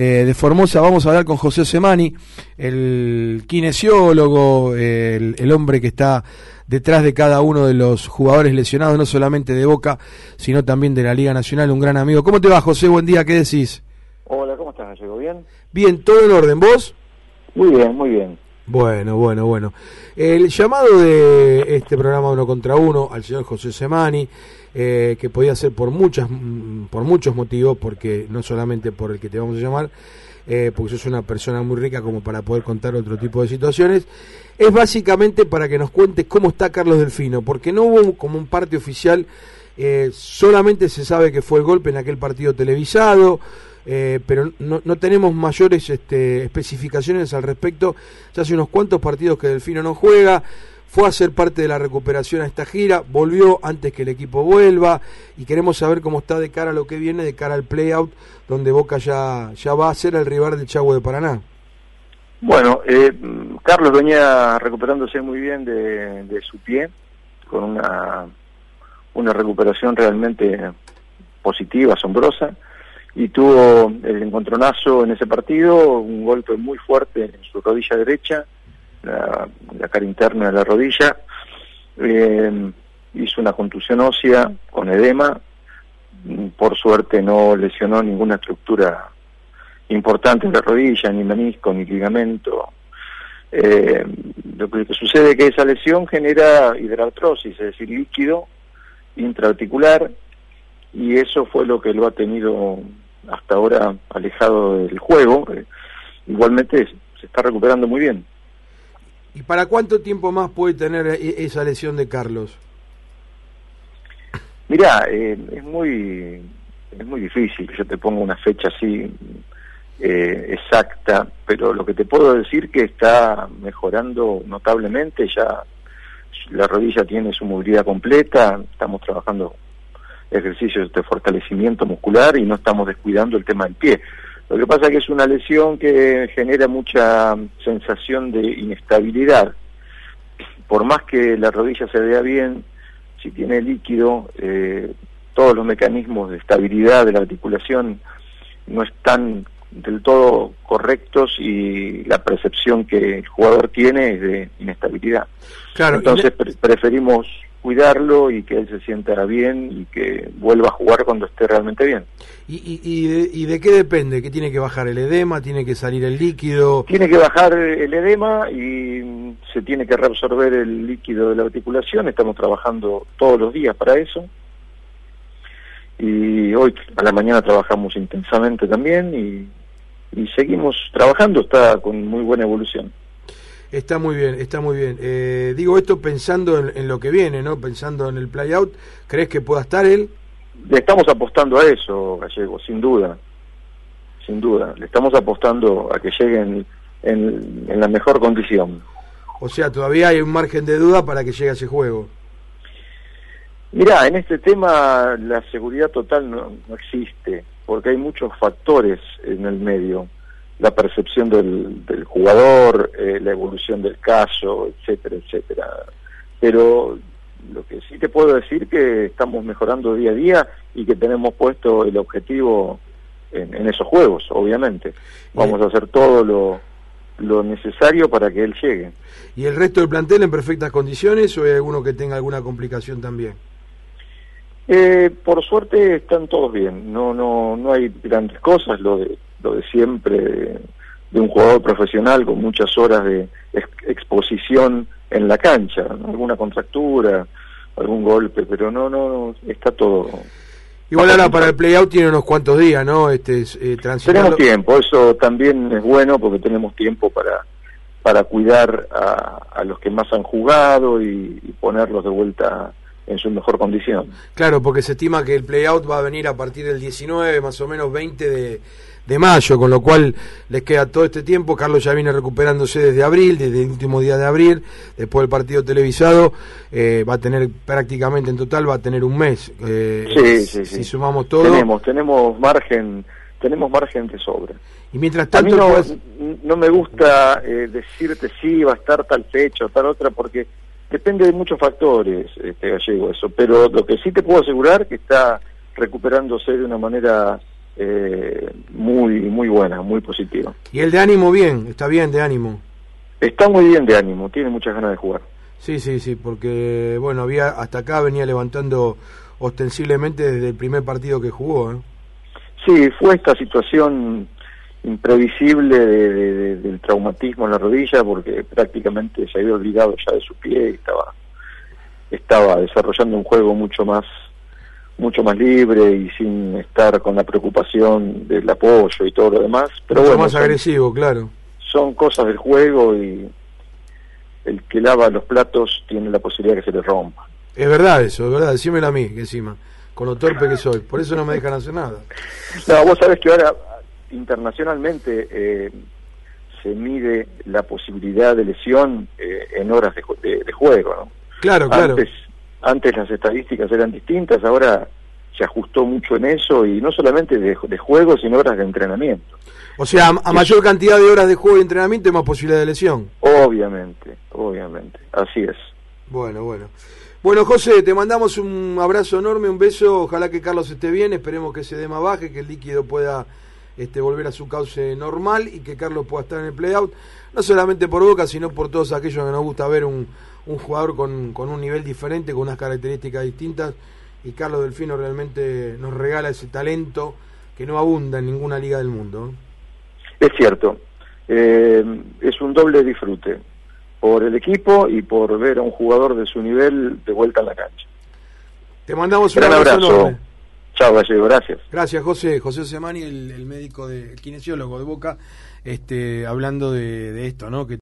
eh, de Formosa. Vamos a hablar con José Semani, el kinesiólogo, el, el, hombre que está detrás de cada uno de los jugadores lesionados, no solamente de Boca, sino también de la Liga Nacional, un gran amigo. ¿Cómo te va, José? Buen día, ¿qué decís? Hola, ¿cómo estás, ¿Llegó bien? Bien, ¿todo en orden? ¿Vos? Muy bien, muy bien. Bueno, bueno, bueno. El llamado de este programa Uno contra Uno al señor José Semani, eh, que podía ser por muchas, mm, por muchos motivos, porque no solamente por el que te vamos a llamar, eh, porque sos una persona muy rica como para poder contar otro tipo de situaciones, es básicamente para que nos cuentes cómo está Carlos Delfino, porque no hubo como un parte oficial, eh, solamente se sabe que fue el golpe en aquel partido televisado, eh, pero no, no, tenemos mayores este, especificaciones al respecto. Ya hace unos cuantos partidos que Delfino no juega, fue a ser parte de la recuperación a esta gira, volvió antes que el equipo vuelva y queremos saber cómo está de cara a lo que viene, de cara al playout, donde Boca ya, ya va a ser el rival del Chagua de Paraná. Bueno, eh, Carlos venía recuperándose muy bien de, de su pie, con una, una recuperación realmente positiva, asombrosa y tuvo el encontronazo en ese partido, un golpe muy fuerte en su rodilla derecha, la, cara interna de la rodilla, eh, hizo una contusión ósea con edema, por suerte no lesionó ninguna estructura importante en la rodilla, ni menisco, ni ligamento. Eh, lo que sucede es que esa lesión genera hidrartrosis, es decir, líquido intraarticular, y eso fue lo que lo ha tenido hasta ahora alejado del juego. igualmente se está recuperando muy bien. ¿Y para cuánto tiempo más puede tener esa lesión de Carlos? Mirá, eh, es muy es muy difícil que yo te ponga una fecha así eh, exacta, pero lo que te puedo decir que está mejorando notablemente, ya la rodilla tiene su movilidad completa, estamos trabajando ejercicios de fortalecimiento muscular y no estamos descuidando el tema del pie. Lo que pasa es que es una lesión que genera mucha sensación de inestabilidad. Por más que la rodilla se vea bien, si tiene líquido, eh, todos los mecanismos de estabilidad de la articulación no están del todo correctos y la percepción que el jugador tiene es de inestabilidad. Claro, Entonces preferimos cuidarlo y que él se sienta bien y que vuelva a jugar cuando esté realmente bien. ¿Y, y, y, de, y de qué depende? ¿Que tiene que bajar el edema? ¿Tiene que salir el líquido? Tiene que bajar el edema y se tiene que reabsorber el líquido de la articulación. Estamos trabajando todos los días para eso. Y hoy a la mañana trabajamos intensamente también y, y seguimos trabajando. Está con muy buena evolución. Está muy bien, está muy bien. Eh, digo esto pensando en, en, lo que viene, ¿no? Pensando en el playout. ¿Crees que pueda estar él? Le estamos apostando a eso, Gallego, sin duda. Sin duda. Le estamos apostando a que llegue en, en, en la mejor condición. O sea, todavía hay un margen de duda para que llegue a ese juego. Mirá, en este tema la seguridad total no, no existe, porque hay muchos factores en el medio la percepción del, del jugador, eh, la evolución del caso, etcétera, etcétera. Pero lo que sí te puedo decir que estamos mejorando día a día y que tenemos puesto el objetivo en, esos juegos, obviamente. Vamos a hacer todo lo necesario para que él llegue. ¿Y el resto del plantel en perfectas condiciones o hay alguno que tenga alguna complicación también? Eh, por suerte están todos bien, no no no hay grandes cosas, lo de lo de siempre de, de un jugador profesional con muchas horas de ex exposición en la cancha, ¿no? alguna contractura, algún golpe, pero no, no, está todo. Igual ahora para el playout tiene unos cuantos días, ¿no? Este, eh, tenemos tiempo, eso también es bueno porque tenemos tiempo para para cuidar a, a los que más han jugado y, y ponerlos de vuelta en su mejor condición. Claro, porque se estima que el playout va a venir a partir del 19, más o menos 20 de, de mayo, con lo cual les queda todo este tiempo. Carlos ya viene recuperándose desde abril, desde el último día de abril, después del partido televisado, eh, va a tener prácticamente en total, va a tener un mes. Eh, sí, sí, sí. Si sumamos todo. Tenemos, tenemos margen, tenemos margen de sobra. Y mientras tanto. A mí no, pues... no me gusta eh, decirte sí, va a estar tal fecha o tal otra, porque depende de muchos factores, este gallego, eso. Pero lo que sí te puedo asegurar que está recuperándose de una manera eh, muy, muy buena, muy positiva. Y el de ánimo bien, está bien de ánimo. Está muy bien de ánimo, tiene muchas ganas de jugar. Sí, sí, sí, porque bueno, había hasta acá venía levantando ostensiblemente desde el primer partido que jugó. ¿eh? Sí, fue esta situación imprevisible de, del traumatismo en la rodilla porque prácticamente se había olvidado ya de su pie y estaba estaba desarrollando un juego mucho más mucho más libre y sin estar con la preocupación del apoyo y todo lo demás. Pero mucho más agresivo claro. son cosas del juego y el que lava los platos tiene la posibilidad de que se le rompa. Es verdad eso es verdad decímelo a mí encima con lo torpe que soy por eso no me dejan hacer nada. No vos sabés que ahora internacionalmente eh, se mide la posibilidad de lesión eh, en horas de, juego, ¿no? Claro, claro. Antes, antes las estadísticas eran distintas, ahora se ajustó mucho en eso y no solamente de, de juego, sino horas de entrenamiento. O sea, a, mayor cantidad de horas de juego y entrenamiento hay más posibilidad de lesión. Obviamente, obviamente, así es. Bueno, bueno. Bueno, José, te mandamos un abrazo enorme, un beso. Ojalá que Carlos esté bien, esperemos que ese dema baje, que el líquido pueda este, volver a su cauce normal y que Carlos pueda estar en el playout, no solamente por Boca, sino por todos aquellos que nos gusta ver un, un jugador con, con un nivel diferente, con unas características distintas. Y Carlos Delfino realmente nos regala ese talento que no abunda en ninguna liga del mundo. Es cierto, eh, es un doble disfrute por el equipo y por ver a un jugador de su nivel de vuelta a la cancha. Te mandamos un abrazo. Gracias. Gracias, José. José Semani, el, el médico, de, el kinesiólogo de Boca, este, hablando de, de esto, ¿no? Que